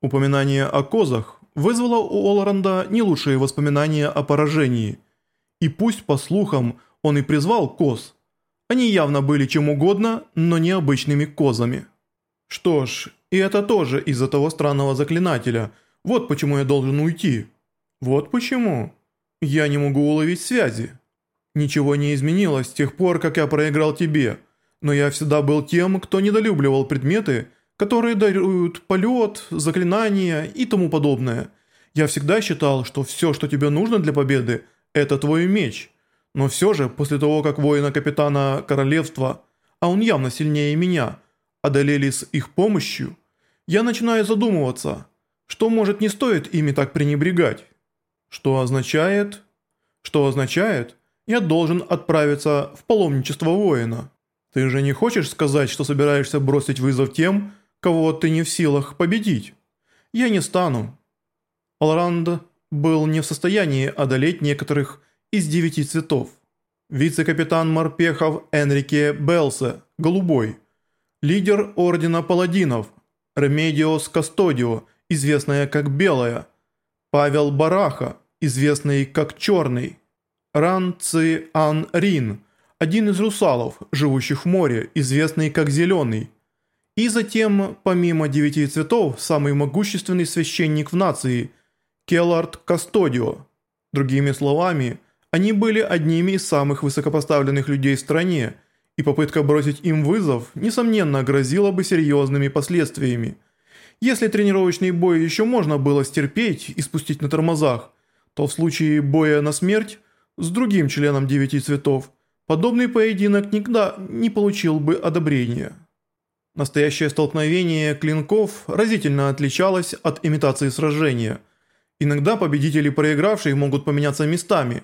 Упоминание о козах вызвало у Олранда не лучшие воспоминания о поражении. И пусть, по слухам, он и призвал коз, они явно были чем угодно, но не обычными козами. Что ж, и это тоже из-за того странного заклинателя. Вот почему я должен уйти. Вот почему. Я не могу уловить связи. Ничего не изменилось с тех пор, как я проиграл тебе, но я всегда был тем, кто недолюбливал предметы, которые даруют полет, заклинания и тому подобное. Я всегда считал, что все, что тебе нужно для победы, это твой меч. Но все же, после того, как воина-капитана королевства, а он явно сильнее меня, одолели с их помощью, я начинаю задумываться, что может не стоит ими так пренебрегать. Что означает? Что означает, я должен отправиться в паломничество воина. Ты же не хочешь сказать, что собираешься бросить вызов тем, кого ты не в силах победить. Я не стану». Алранд был не в состоянии одолеть некоторых из девяти цветов. Вице-капитан морпехов Энрике Белсе, голубой. Лидер Ордена Паладинов, Ремедиос Кастодио, известная как Белая. Павел Бараха, известный как Черный. Ран Ци Ан Рин, один из русалов, живущих в море, известный как Зеленый. И затем, помимо девяти цветов, самый могущественный священник в нации – Келлард Кастодио. Другими словами, они были одними из самых высокопоставленных людей в стране, и попытка бросить им вызов, несомненно, грозила бы серьезными последствиями. Если тренировочный бой еще можно было стерпеть и спустить на тормозах, то в случае боя на смерть с другим членом девяти цветов, подобный поединок никогда не получил бы одобрения. Настоящее столкновение клинков разительно отличалось от имитации сражения. Иногда победители и проигравшие могут поменяться местами.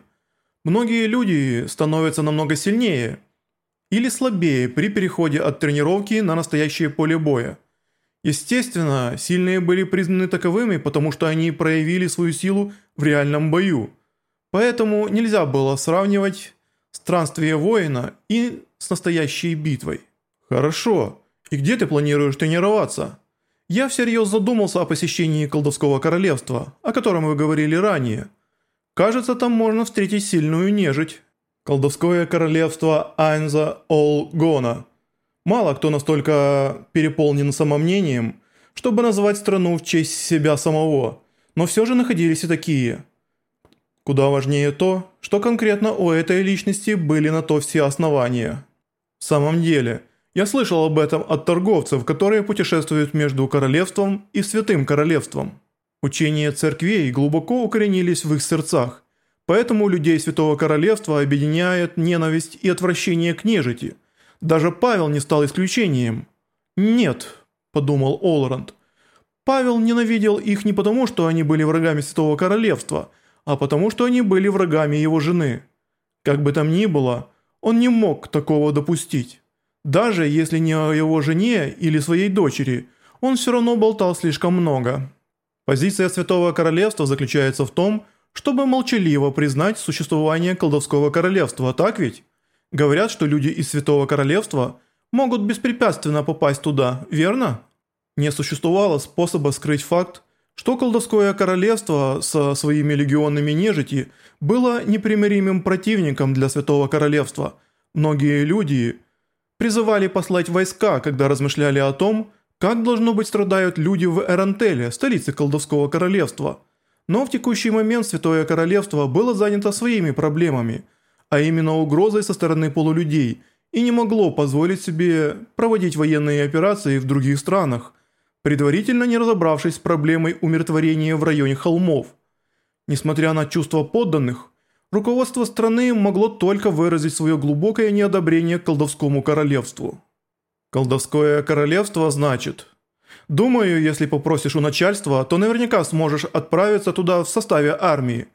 Многие люди становятся намного сильнее или слабее при переходе от тренировки на настоящее поле боя. Естественно, сильные были признаны таковыми, потому что они проявили свою силу в реальном бою. Поэтому нельзя было сравнивать странствие воина и с настоящей битвой. Хорошо. И где ты планируешь тренироваться? Я всерьез задумался о посещении колдовского королевства, о котором вы говорили ранее. Кажется, там можно встретить сильную нежить. Колдовское королевство Айнза Олгона. Мало кто настолько переполнен самомнением, чтобы назвать страну в честь себя самого, но все же находились и такие. Куда важнее то, что конкретно у этой личности были на то все основания. В самом деле – я слышал об этом от торговцев, которые путешествуют между королевством и святым королевством. Учения церквей глубоко укоренились в их сердцах, поэтому людей святого королевства объединяет ненависть и отвращение к нежити. Даже Павел не стал исключением. «Нет», – подумал Олранд. Павел ненавидел их не потому, что они были врагами святого королевства, а потому, что они были врагами его жены. Как бы там ни было, он не мог такого допустить. Даже если не о его жене или своей дочери, он все равно болтал слишком много. Позиция Святого Королевства заключается в том, чтобы молчаливо признать существование колдовского королевства, так ведь? Говорят, что люди из Святого Королевства могут беспрепятственно попасть туда, верно? Не существовало способа скрыть факт, что колдовское королевство со своими легионами нежити было непримиримым противником для Святого Королевства. Многие люди призывали послать войска, когда размышляли о том, как должно быть страдают люди в Эрантеле, столице колдовского королевства. Но в текущий момент Святое Королевство было занято своими проблемами, а именно угрозой со стороны полулюдей, и не могло позволить себе проводить военные операции в других странах, предварительно не разобравшись с проблемой умиротворения в районе холмов. Несмотря на чувства подданных, руководство страны могло только выразить свое глубокое неодобрение колдовскому королевству. Колдовское королевство значит... Думаю, если попросишь у начальства, то наверняка сможешь отправиться туда в составе армии.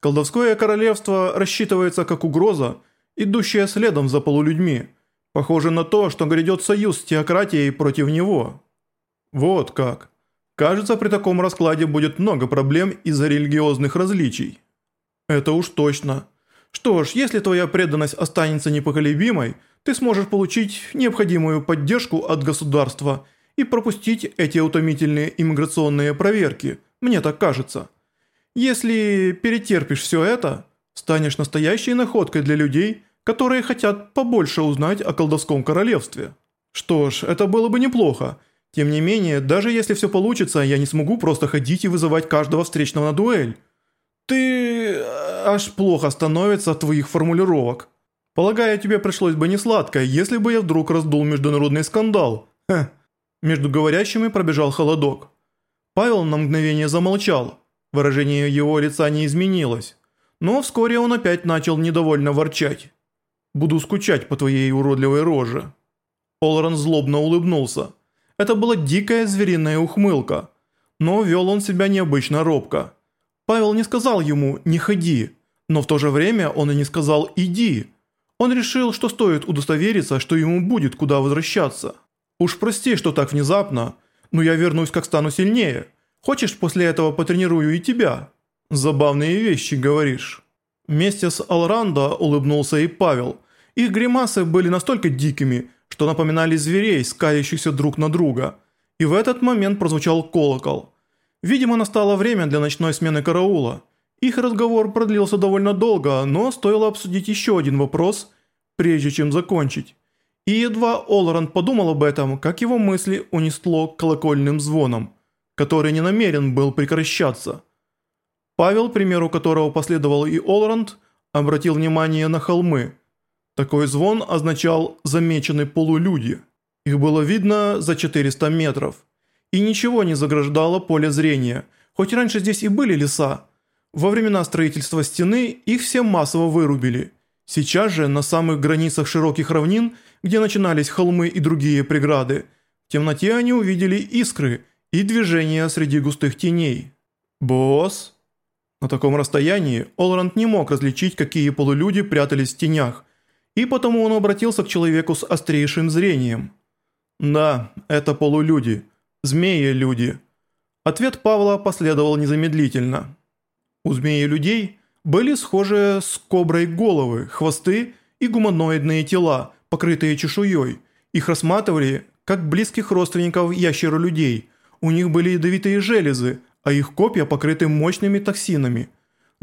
Колдовское королевство рассчитывается как угроза, идущая следом за полулюдьми. Похоже на то, что грядет союз с теократией против него. Вот как. Кажется, при таком раскладе будет много проблем из-за религиозных различий. Это уж точно. Что ж, если твоя преданность останется непоколебимой, ты сможешь получить необходимую поддержку от государства и пропустить эти утомительные иммиграционные проверки, мне так кажется. Если перетерпишь все это, станешь настоящей находкой для людей, которые хотят побольше узнать о колдовском королевстве. Что ж, это было бы неплохо. Тем не менее, даже если все получится, я не смогу просто ходить и вызывать каждого встречного на дуэль. Ты... Э, аж плохо становится от твоих формулировок. Полагаю, тебе пришлось бы несладко, если бы я вдруг раздул международный скандал. Хе. Между говорящими пробежал холодок. Павел на мгновение замолчал. Выражение его лица не изменилось. Но вскоре он опять начал недовольно ворчать. «Буду скучать по твоей уродливой роже». Олран злобно улыбнулся. Это была дикая звериная ухмылка. Но вел он себя необычно робко. Павел не сказал ему «не ходи», но в то же время он и не сказал «иди». Он решил, что стоит удостовериться, что ему будет куда возвращаться. «Уж прости, что так внезапно, но я вернусь, как стану сильнее. Хочешь, после этого потренирую и тебя?» «Забавные вещи, говоришь». Вместе с Алрандо улыбнулся и Павел. Их гримасы были настолько дикими, что напоминали зверей, скалящихся друг на друга. И в этот момент прозвучал колокол – Видимо, настало время для ночной смены караула. Их разговор продлился довольно долго, но стоило обсудить еще один вопрос, прежде чем закончить. И едва Олранд подумал об этом, как его мысли унесло колокольным звоном, который не намерен был прекращаться. Павел, примеру которого последовал и Олранд, обратил внимание на холмы. Такой звон означал «замечены полулюди». Их было видно за 400 метров и ничего не заграждало поле зрения, хоть раньше здесь и были леса. Во времена строительства стены их все массово вырубили. Сейчас же на самых границах широких равнин, где начинались холмы и другие преграды, в темноте они увидели искры и движения среди густых теней. «Босс?» На таком расстоянии Олранд не мог различить, какие полулюди прятались в тенях, и потому он обратился к человеку с острейшим зрением. «Да, это полулюди». Змеи-люди. Ответ Павла последовал незамедлительно. У змеи-людей были схожие с коброй головы, хвосты и гуманоидные тела, покрытые чешуей. Их рассматривали как близких родственников ящеролюдей. У них были ядовитые железы, а их копья покрыты мощными токсинами.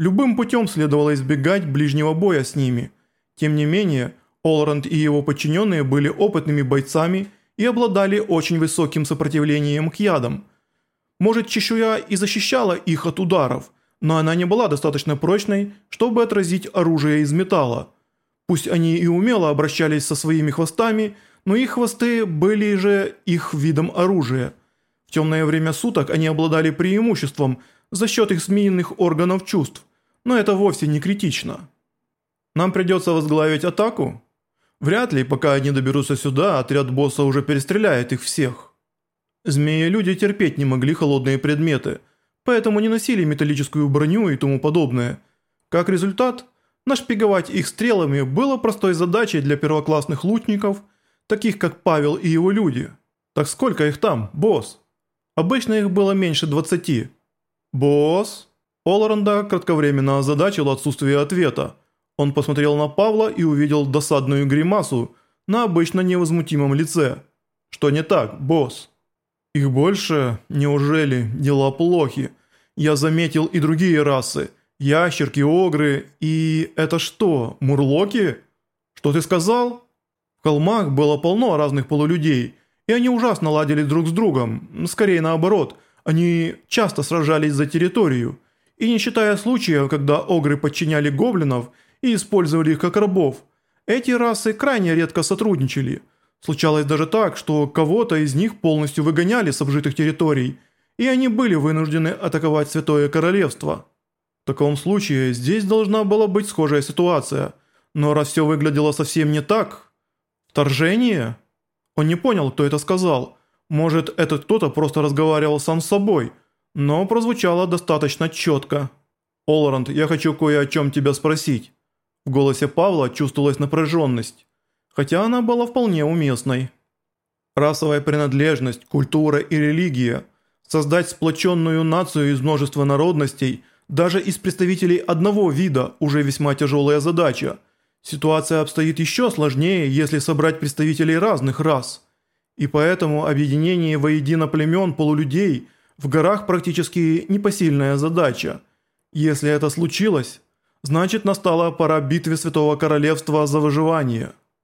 Любым путем следовало избегать ближнего боя с ними. Тем не менее, Олранд и его подчиненные были опытными бойцами и обладали очень высоким сопротивлением к ядам. Может, чешуя и защищала их от ударов, но она не была достаточно прочной, чтобы отразить оружие из металла. Пусть они и умело обращались со своими хвостами, но их хвосты были же их видом оружия. В темное время суток они обладали преимуществом за счет их змеиных органов чувств, но это вовсе не критично. Нам придется возглавить атаку? Вряд ли, пока они доберутся сюда, отряд босса уже перестреляет их всех. Змеи-люди терпеть не могли холодные предметы, поэтому не носили металлическую броню и тому подобное. Как результат, нашпиговать их стрелами было простой задачей для первоклассных лучников, таких как Павел и его люди. Так сколько их там, босс? Обычно их было меньше 20. Босс? Оларанда кратковременно озадачил отсутствие ответа. Он посмотрел на Павла и увидел досадную гримасу на обычно невозмутимом лице. «Что не так, босс?» «Их больше? Неужели? Дела плохи. Я заметил и другие расы. Ящерки, огры и... Это что, мурлоки? Что ты сказал?» В холмах было полно разных полулюдей, и они ужасно ладили друг с другом. Скорее наоборот, они часто сражались за территорию. И не считая случаев, когда огры подчиняли гоблинов – и использовали их как рабов. Эти расы крайне редко сотрудничали. Случалось даже так, что кого-то из них полностью выгоняли с обжитых территорий, и они были вынуждены атаковать Святое Королевство. В таком случае здесь должна была быть схожая ситуация, но раз все выглядело совсем не так... Вторжение? Он не понял, кто это сказал. Может, этот кто-то просто разговаривал сам с собой, но прозвучало достаточно четко. «Олранд, я хочу кое о чем тебя спросить». В голосе Павла чувствовалась напряженность, хотя она была вполне уместной. Расовая принадлежность, культура и религия. Создать сплоченную нацию из множества народностей, даже из представителей одного вида, уже весьма тяжелая задача. Ситуация обстоит еще сложнее, если собрать представителей разных рас. И поэтому объединение воедино племен полулюдей в горах практически непосильная задача. Если это случилось, значит настала пора битве Святого Королевства за выживание –